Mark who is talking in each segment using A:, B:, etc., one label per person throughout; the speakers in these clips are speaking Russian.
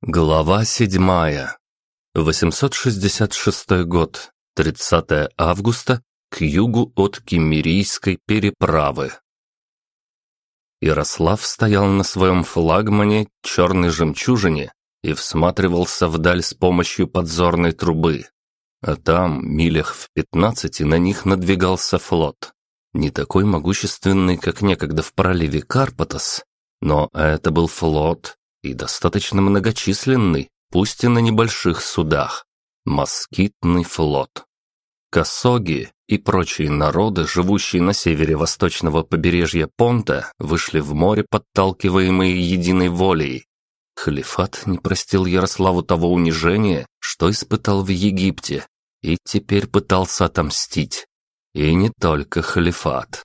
A: Глава седьмая. 866 год. 30 августа. К югу от Киммерийской переправы. Ярослав стоял на своем флагмане черной жемчужине и всматривался вдаль с помощью подзорной трубы. А там, милях в пятнадцати, на них надвигался флот. Не такой могущественный, как некогда в проливе Карпатос, но это был флот, и достаточно многочисленный, пусть и на небольших судах. Москитный флот. Косоги и прочие народы, живущие на севере восточного побережья Понта, вышли в море, подталкиваемые единой волей. Халифат не простил Ярославу того унижения, что испытал в Египте, и теперь пытался отомстить. И не только халифат.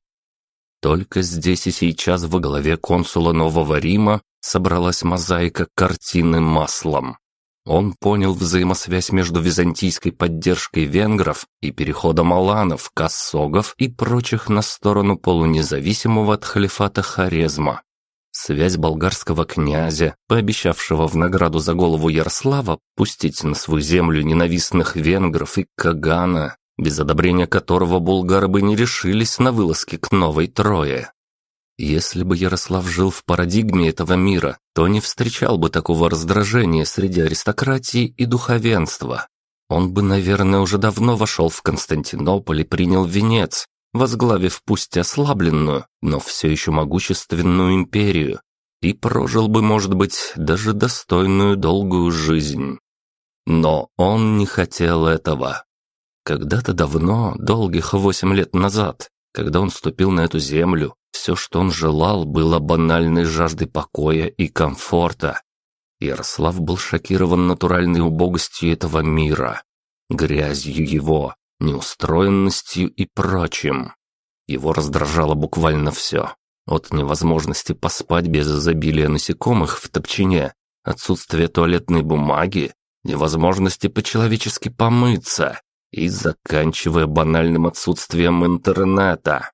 A: Только здесь и сейчас во главе консула Нового Рима собралась мозаика картины маслом. Он понял взаимосвязь между византийской поддержкой венгров и переходом аланов, кассогов и прочих на сторону полунезависимого от халифата Хорезма. Связь болгарского князя, пообещавшего в награду за голову Ярослава пустить на свою землю ненавистных венгров и Кагана, без одобрения которого булгары бы не решились на вылазки к Новой Трое. Если бы Ярослав жил в парадигме этого мира, то не встречал бы такого раздражения среди аристократии и духовенства. Он бы, наверное, уже давно вошел в Константинополь и принял венец, возглавив пусть ослабленную, но все еще могущественную империю, и прожил бы, может быть, даже достойную долгую жизнь. Но он не хотел этого. Когда-то давно, долгих восемь лет назад, когда он ступил на эту землю, все, что он желал, было банальной жаждой покоя и комфорта. Ярослав был шокирован натуральной убогостью этого мира, грязью его, неустроенностью и прочим. Его раздражало буквально все. От невозможности поспать без изобилия насекомых в топчине, отсутствия туалетной бумаги, невозможности по-человечески помыться и заканчивая банальным отсутствием интернета.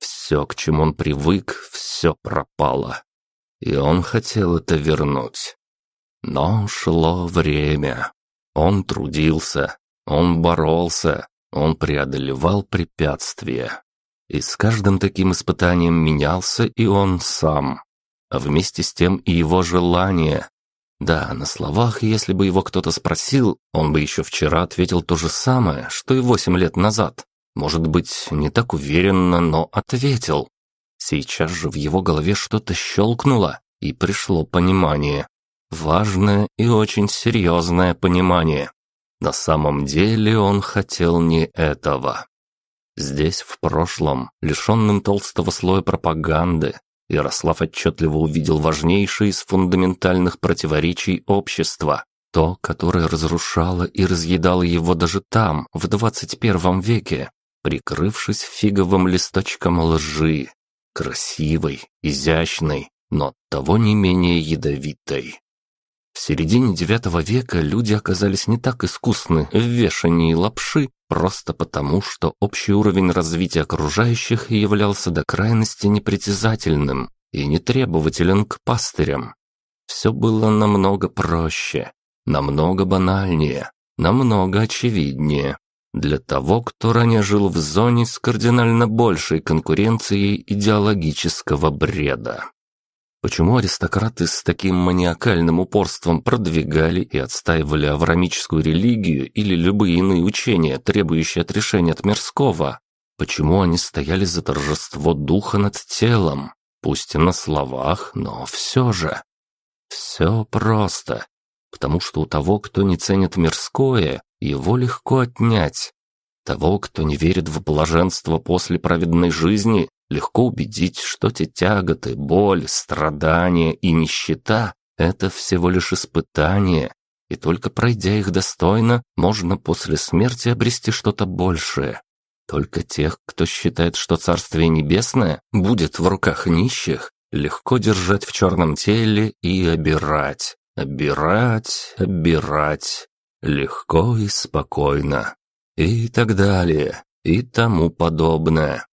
A: Все, к чему он привык, все пропало. И он хотел это вернуть. Но шло время. Он трудился, он боролся, он преодолевал препятствия. И с каждым таким испытанием менялся и он сам. А вместе с тем и его желание. Да, на словах, если бы его кто-то спросил, он бы еще вчера ответил то же самое, что и восемь лет назад. Может быть, не так уверенно, но ответил. Сейчас же в его голове что-то щелкнуло, и пришло понимание. Важное и очень серьезное понимание. На самом деле он хотел не этого. Здесь, в прошлом, лишенным толстого слоя пропаганды, Ярослав отчетливо увидел важнейшее из фундаментальных противоречий общества, то, которое разрушало и разъедало его даже там, в 21 веке, прикрывшись фиговым листочком лжи, красивой, изящной, но того не менее ядовитой. В середине IX века люди оказались не так искусны в вешании лапши, просто потому, что общий уровень развития окружающих являлся до крайности непритязательным и нетребователен к пастырям. Все было намного проще, намного банальнее, намного очевиднее. Для того, кто ранее жил в зоне с кардинально большей конкуренцией идеологического бреда. Почему аристократы с таким маниакальным упорством продвигали и отстаивали аврамическую религию или любые иные учения, требующие отрешения от мирского? Почему они стояли за торжество духа над телом? Пусть и на словах, но все же. Все просто. Потому что у того, кто не ценит мирское, его легко отнять. Того, кто не верит в блаженство после праведной жизни, легко убедить, что те тяготы, боль, страдания и нищета – это всего лишь испытания, и только пройдя их достойно, можно после смерти обрести что-то большее. Только тех, кто считает, что Царствие Небесное будет в руках нищих, легко держать в черном теле и обирать, обирать, обирать, легко и спокойно, и так далее, и тому подобное.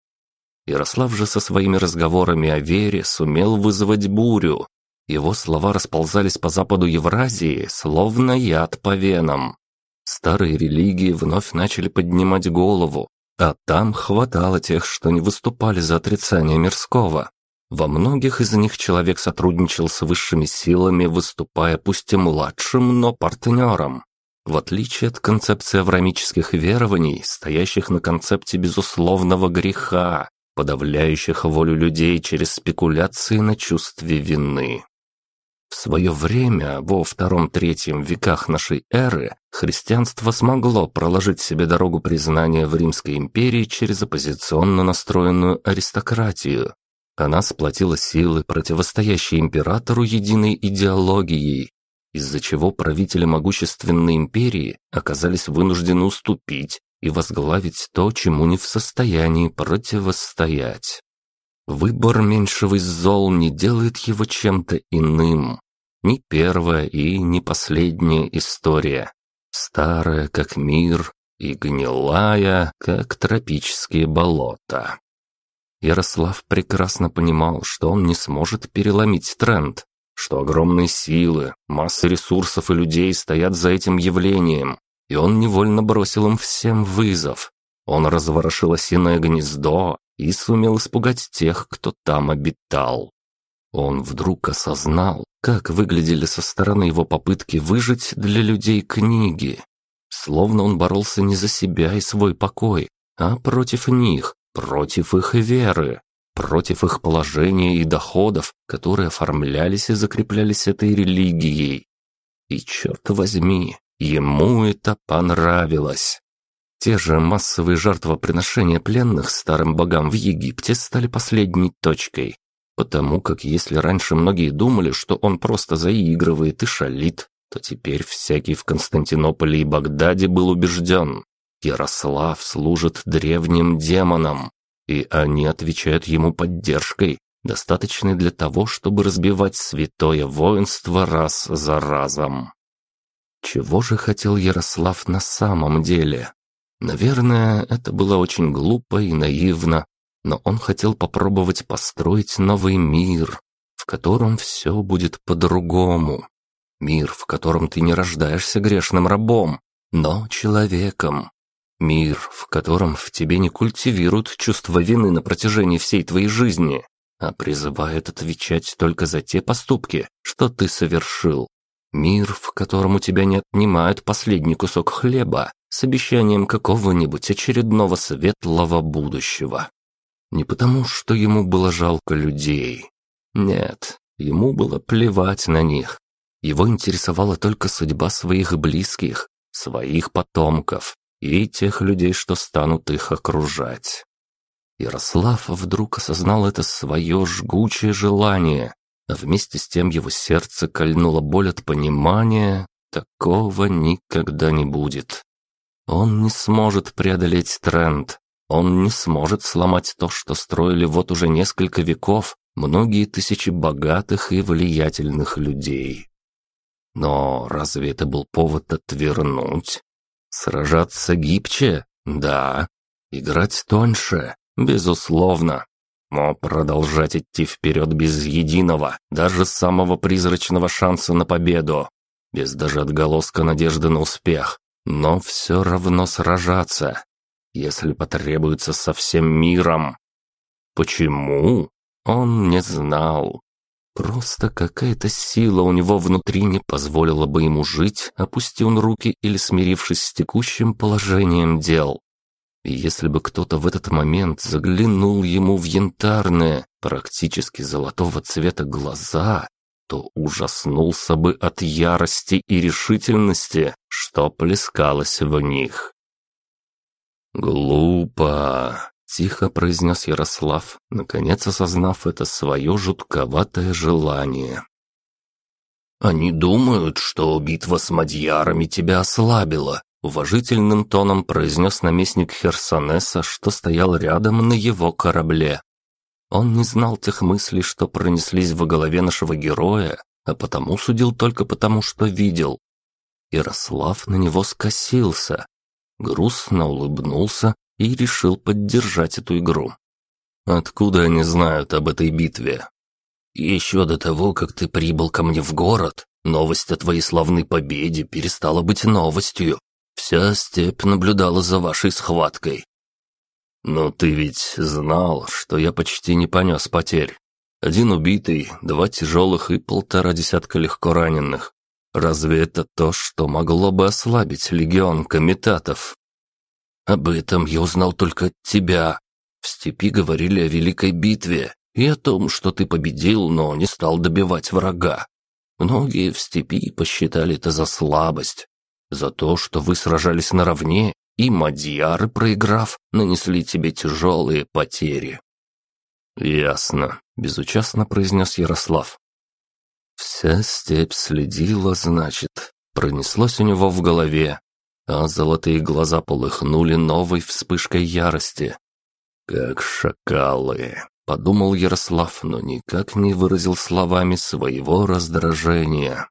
A: Ярослав же со своими разговорами о вере сумел вызвать бурю. Его слова расползались по западу Евразии, словно яд по венам. Старые религии вновь начали поднимать голову, а там хватало тех, что не выступали за отрицание мирского. Во многих из них человек сотрудничал с высшими силами, выступая пусть и младшим, но партнером. В отличие от концепции аврамических верований, стоящих на концепте безусловного греха, подавляющих волю людей через спекуляции на чувстве вины. В свое время, во втором-третьем веках нашей эры, христианство смогло проложить себе дорогу признания в Римской империи через оппозиционно настроенную аристократию. Она сплотила силы, противостоящие императору единой идеологией, из-за чего правители могущественной империи оказались вынуждены уступить и возглавить то, чему не в состоянии противостоять. Выбор меньшего из зол не делает его чем-то иным. Не первая и не последняя история. Старая, как мир, и гнилая, как тропические болота. Ярослав прекрасно понимал, что он не сможет переломить тренд, что огромные силы, масса ресурсов и людей стоят за этим явлением, и он невольно бросил им всем вызов. Он разворошил осиное гнездо и сумел испугать тех, кто там обитал. Он вдруг осознал, как выглядели со стороны его попытки выжить для людей книги. Словно он боролся не за себя и свой покой, а против них, против их веры против их положения и доходов, которые оформлялись и закреплялись этой религией. И черт возьми, ему это понравилось. Те же массовые жертвоприношения пленных старым богам в Египте стали последней точкой, потому как если раньше многие думали, что он просто заигрывает и шалит, то теперь всякий в Константинополе и Багдаде был убежден, Ярослав служит древним демонам, и они отвечают ему поддержкой, достаточной для того, чтобы разбивать святое воинство раз за разом. Чего же хотел Ярослав на самом деле? Наверное, это было очень глупо и наивно, но он хотел попробовать построить новый мир, в котором все будет по-другому. Мир, в котором ты не рождаешься грешным рабом, но человеком, Мир, в котором в тебе не культивируют чувство вины на протяжении всей твоей жизни, а призывают отвечать только за те поступки, что ты совершил. Мир, в котором у тебя не отнимают последний кусок хлеба с обещанием какого-нибудь очередного светлого будущего. Не потому, что ему было жалко людей. Нет, ему было плевать на них. Его интересовала только судьба своих близких, своих потомков, и тех людей, что станут их окружать. Ярослав вдруг осознал это свое жгучее желание, а вместе с тем его сердце кольнуло боль от понимания, такого никогда не будет. Он не сможет преодолеть тренд, он не сможет сломать то, что строили вот уже несколько веков многие тысячи богатых и влиятельных людей. Но разве это был повод отвернуть? Сражаться гибче? Да. Играть тоньше? Безусловно. Но продолжать идти вперед без единого, даже самого призрачного шанса на победу, без даже отголоска надежды на успех, но все равно сражаться, если потребуется со всем миром. Почему? Он не знал. Просто какая-то сила у него внутри не позволила бы ему жить, опусти он руки или смирившись с текущим положением дел. И если бы кто-то в этот момент заглянул ему в янтарные, практически золотого цвета глаза, то ужаснулся бы от ярости и решительности, что плескалось в них. «Глупо!» Тихо произнес Ярослав, наконец осознав это свое жутковатое желание. «Они думают, что битва с мадьярами тебя ослабила», уважительным тоном произнес наместник Херсонеса, что стоял рядом на его корабле. Он не знал тех мыслей, что пронеслись в голове нашего героя, а потому судил только потому, что видел. Ярослав на него скосился, грустно улыбнулся и решил поддержать эту игру. Откуда они знают об этой битве? Еще до того, как ты прибыл ко мне в город, новость о твоей славной победе перестала быть новостью. Вся степь наблюдала за вашей схваткой. Но ты ведь знал, что я почти не понес потерь. Один убитый, два тяжелых и полтора десятка легко раненых. Разве это то, что могло бы ослабить легион комитатов? Об этом я узнал только от тебя. В степи говорили о великой битве и о том, что ты победил, но не стал добивать врага. Многие в степи посчитали это за слабость, за то, что вы сражались наравне, и мадьяры, проиграв, нанесли тебе тяжелые потери. «Ясно», — безучастно произнес Ярослав. Вся степь следила, значит, пронеслось у него в голове, а золотые глаза полыхнули новой вспышкой ярости. «Как шакалы», — подумал Ярослав, но никак не выразил словами своего раздражения.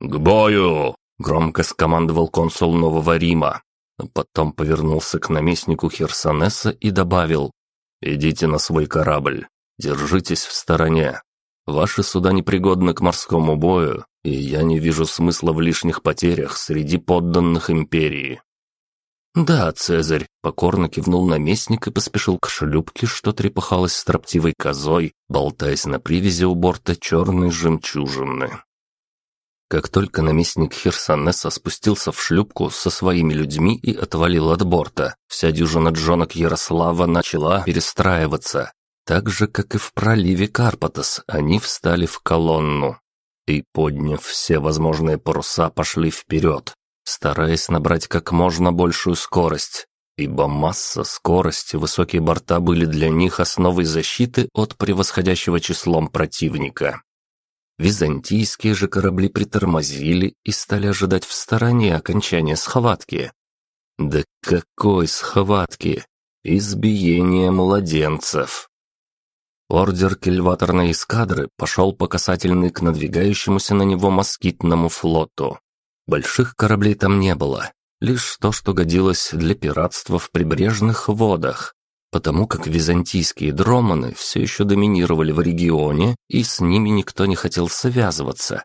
A: «К бою!» — громко скомандовал консул Нового Рима. А потом повернулся к наместнику Херсонеса и добавил «Идите на свой корабль, держитесь в стороне, Ваши суда непригодны к морскому бою, и я не вижу смысла в лишних потерях среди подданных империи». «Да, Цезарь», — покорно кивнул наместник и поспешил к шлюпке, что трепыхалась строптивой козой, болтаясь на привязи у борта черной жемчужины. Как только наместник Херсонеса спустился в шлюпку со своими людьми и отвалил от борта, вся дюжина джонок Ярослава начала перестраиваться, так же, как и в проливе Карпатос, они встали в колонну и, подняв все возможные паруса, пошли вперед, стараясь набрать как можно большую скорость, ибо масса, скорость и высокие борта были для них основой защиты от превосходящего числом противника. Византийские же корабли притормозили и стали ожидать в стороне окончания схватки. Да какой схватки! Избиение младенцев! Ордер кильваторной эскадры пошел по касательной к надвигающемуся на него москитному флоту. Больших кораблей там не было, лишь то, что годилось для пиратства в прибрежных водах, потому как византийские дроманы все еще доминировали в регионе, и с ними никто не хотел связываться.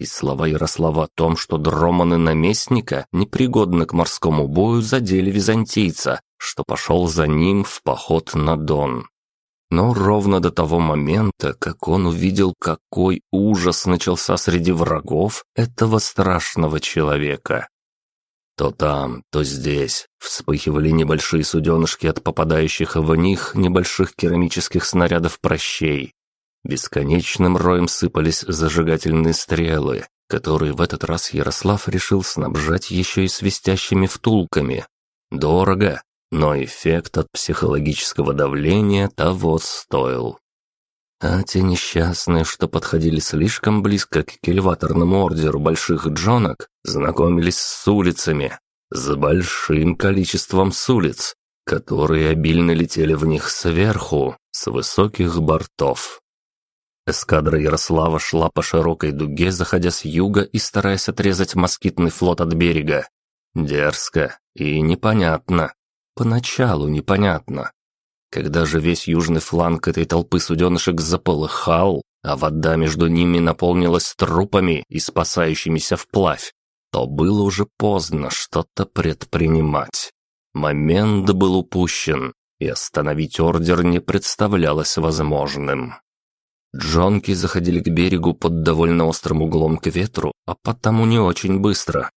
A: И слова Ярослава о том, что дроманы наместника непригодны к морскому бою, задели византийца, что пошел за ним в поход на Дон. Но ровно до того момента, как он увидел, какой ужас начался среди врагов этого страшного человека. То там, то здесь вспыхивали небольшие суденышки от попадающих в них небольших керамических снарядов прощей. Бесконечным роем сыпались зажигательные стрелы, которые в этот раз Ярослав решил снабжать еще и свистящими втулками. Дорого, но эффект от психологического давления того стоил. А те несчастные, что подходили слишком близко к кельваторному ордеру больших джонок, знакомились с улицами, с большим количеством с улиц, которые обильно летели в них сверху, с высоких бортов. Эскадра Ярослава шла по широкой дуге, заходя с юга и стараясь отрезать москитный флот от берега. Дерзко и непонятно, Поначалу непонятно. Когда же весь южный фланг этой толпы суденышек заполыхал, а вода между ними наполнилась трупами и спасающимися вплавь, то было уже поздно что-то предпринимать. Момент был упущен, и остановить ордер не представлялось возможным. Джонки заходили к берегу под довольно острым углом к ветру, а потому не очень быстро.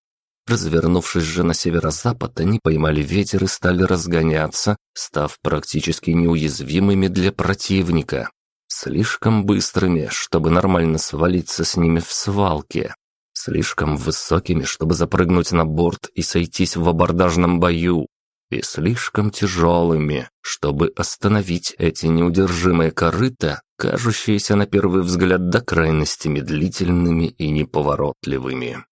A: Развернувшись же на северо-запад, они поймали ветер и стали разгоняться, став практически неуязвимыми для противника. Слишком быстрыми, чтобы нормально свалиться с ними в свалке. Слишком высокими, чтобы запрыгнуть на борт и сойтись в абордажном бою. И слишком тяжелыми, чтобы остановить эти неудержимые корыта, кажущиеся на первый взгляд до крайности медлительными и неповоротливыми.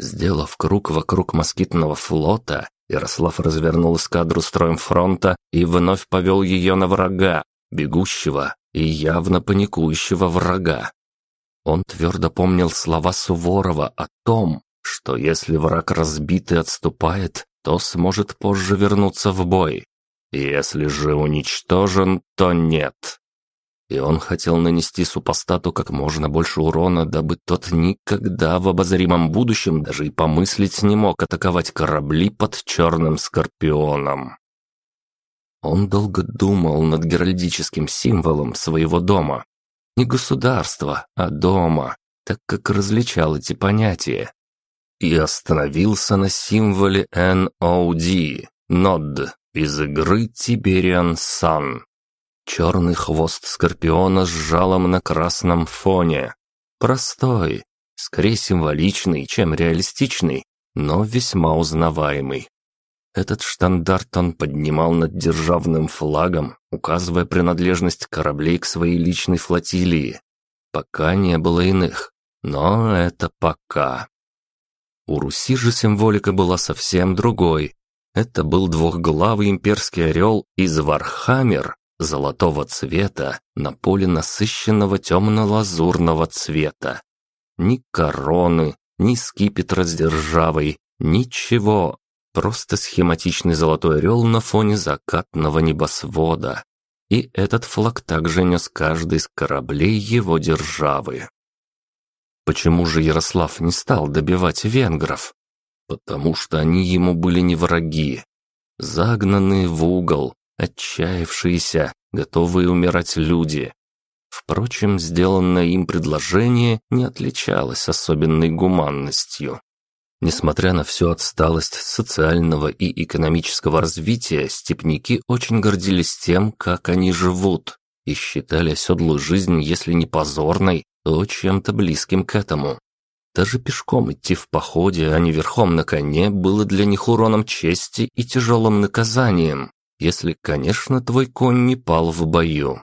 A: Сделав круг вокруг москитного флота, Ярослав развернул эскадру строем фронта и вновь повел ее на врага, бегущего и явно паникующего врага. Он твердо помнил слова Суворова о том, что если враг разбит и отступает, то сможет позже вернуться в бой. Если же уничтожен, то нет. И он хотел нанести супостату как можно больше урона, дабы тот никогда в обозримом будущем даже и помыслить не мог атаковать корабли под черным скорпионом. Он долго думал над геральдическим символом своего дома. Не государства, а дома, так как различал эти понятия. И остановился на символе NOD, NOD, из игры Tiberian Sun. Черный хвост скорпиона с жалом на красном фоне. Простой, скорее символичный, чем реалистичный, но весьма узнаваемый. Этот штандарт он поднимал над державным флагом, указывая принадлежность кораблей к своей личной флотилии. Пока не было иных, но это пока. У Руси же символика была совсем другой. Это был двухглавый имперский орел из Warhammer, золотого цвета на поле насыщенного темно-лазурного цвета. Ни короны, ни скипетра с державой, ничего, просто схематичный золотой орел на фоне закатного небосвода. И этот флаг также нес каждый из кораблей его державы. Почему же Ярослав не стал добивать венгров? Потому что они ему были не враги. Загнанные в угол, отчаявшиеся, готовые умирать люди. Впрочем, сделанное им предложение не отличалось особенной гуманностью. Несмотря на всю отсталость социального и экономического развития, степняки очень гордились тем, как они живут, и считали оседлую жизнь, если не позорной, то чем-то близким к этому. Даже пешком идти в походе, а не верхом на коне, было для них уроном чести и тяжелым наказанием, если, конечно, твой конь не пал в бою.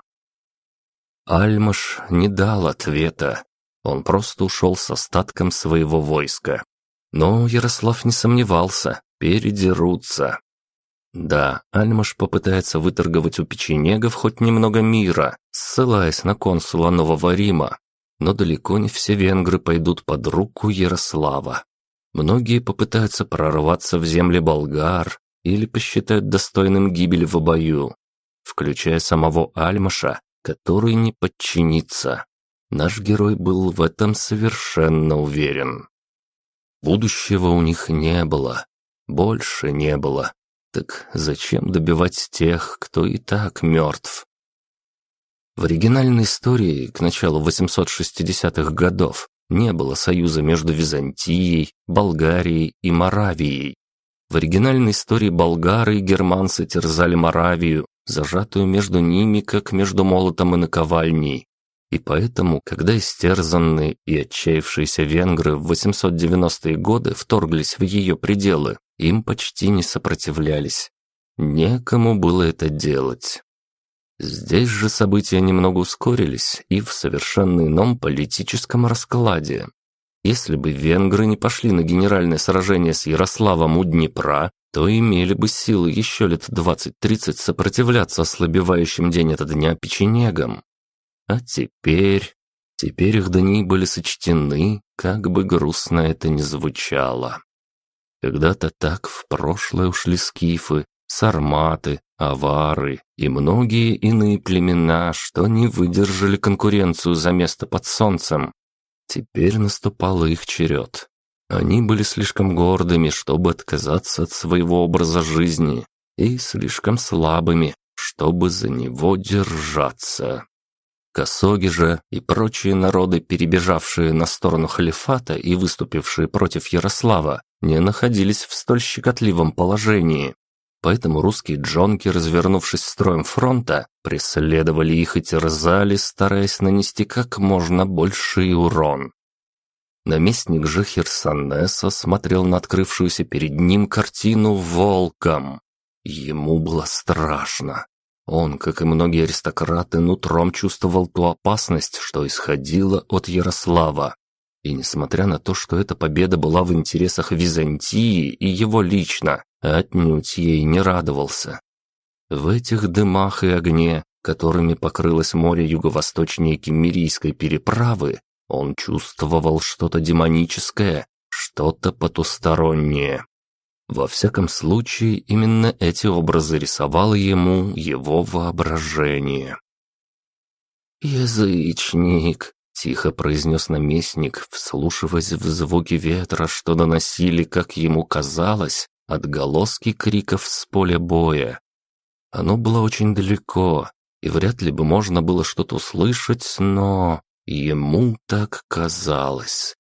A: Альмаш не дал ответа. Он просто ушел с остатком своего войска. Но Ярослав не сомневался, передерутся. Да, Альмаш попытается выторговать у печенегов хоть немного мира, ссылаясь на консула Нового Рима. Но далеко не все венгры пойдут под руку Ярослава. Многие попытаются прорваться в земли болгар, или посчитают достойным гибели в бою, включая самого Альмаша, который не подчинится. Наш герой был в этом совершенно уверен. Будущего у них не было, больше не было. Так зачем добивать тех, кто и так мертв? В оригинальной истории к началу 860-х годов не было союза между Византией, Болгарией и Моравией. В оригинальной истории болгары и германцы терзали Моравию, зажатую между ними, как между молотом и наковальней. И поэтому, когда истерзанные и отчаявшиеся венгры в 890-е годы вторглись в ее пределы, им почти не сопротивлялись. Некому было это делать. Здесь же события немного ускорились и в совершенно ином политическом раскладе. Если бы венгры не пошли на генеральное сражение с Ярославом у Днепра, то имели бы силы еще лет 20-30 сопротивляться ослабевающим день ото дня печенегам. А теперь... Теперь их дни были сочтены, как бы грустно это ни звучало. Когда-то так в прошлое ушли скифы, сарматы, авары и многие иные племена, что не выдержали конкуренцию за место под солнцем Теперь наступал их черед. Они были слишком гордыми, чтобы отказаться от своего образа жизни, и слишком слабыми, чтобы за него держаться. Косоги же и прочие народы, перебежавшие на сторону халифата и выступившие против Ярослава, не находились в столь щекотливом положении. Поэтому русские джонки, развернувшись строем фронта, преследовали их и терзали, стараясь нанести как можно больший урон. Наместник же Херсонеса смотрел на открывшуюся перед ним картину волком. Ему было страшно. Он, как и многие аристократы, нутром чувствовал ту опасность, что исходила от Ярослава. И несмотря на то, что эта победа была в интересах Византии и его лично, отнюдь ей не радовался. В этих дымах и огне, которыми покрылось море юго-восточнее Кемерийской переправы, он чувствовал что-то демоническое, что-то потустороннее. Во всяком случае, именно эти образы рисовало ему его воображение. «Язычник!» — тихо произнес наместник, вслушиваясь в звуки ветра, что доносили, как ему казалось, отголоски криков с поля боя. Оно было очень далеко, и вряд ли бы можно было что-то услышать, но ему так казалось.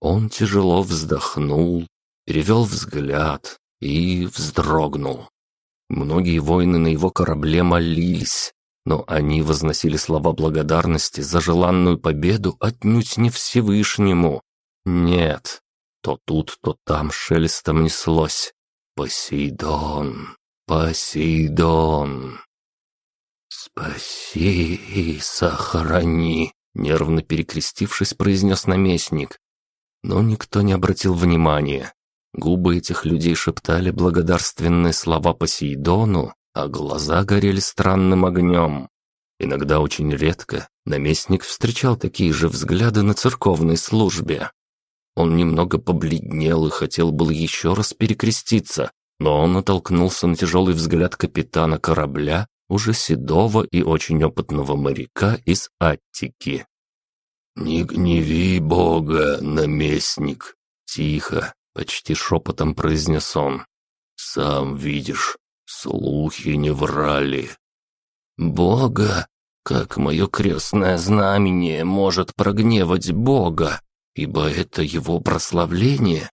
A: Он тяжело вздохнул, перевел взгляд и вздрогнул. Многие воины на его корабле молились, но они возносили слова благодарности за желанную победу отнюдь не Всевышнему. Нет, то тут, то там шелестом неслось. Посейдон, Посейдон. «Спаси и сохрани», — нервно перекрестившись, произнес наместник. Но никто не обратил внимания. Губы этих людей шептали благодарственные слова Посейдону, а глаза горели странным огнем. Иногда очень редко наместник встречал такие же взгляды на церковной службе. Он немного побледнел и хотел был еще раз перекреститься, но он натолкнулся на тяжелый взгляд капитана корабля, уже седого и очень опытного моряка из Аттики. «Не гневи Бога, наместник!» Тихо, почти шепотом произнес он. «Сам видишь, слухи не врали». «Бога? Как мое крестное знамение может прогневать Бога? Ибо это его прославление.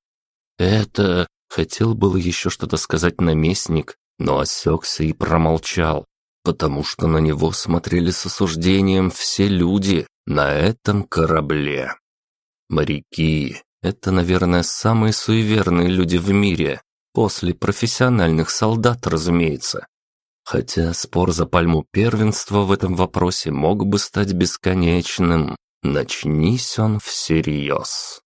A: Это...» Хотел было еще что-то сказать наместник, но осекся и промолчал, потому что на него смотрели с осуждением все люди на этом корабле. Моряки, это, наверное, самые суеверные люди в мире, после профессиональных солдат, разумеется. Хотя спор за пальму первенства в этом вопросе мог бы стать бесконечным, начнись он всерьез.